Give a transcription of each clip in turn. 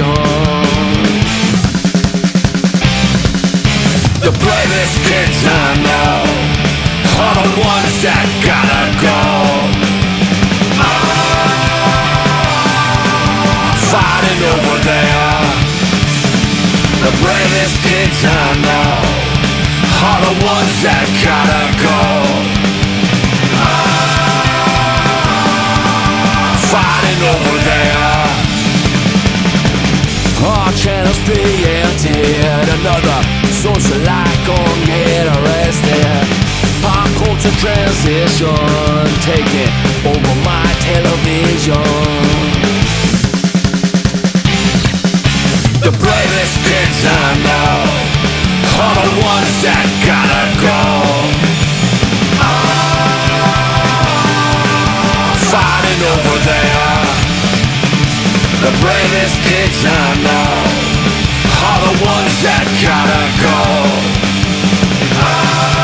The bravest kids I know are the ones that gotta go. Ah. Fighting over there. The bravest kids I know are the ones that gotta go. Ah. Fighting over there. Our channels preempted Another source of light social icon get arrested Pop culture transition Taking over my television. The bravest kids I know. Are the ones that gotta The bravest kids I know Are the ones that gotta go. Ah.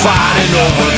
Fighting over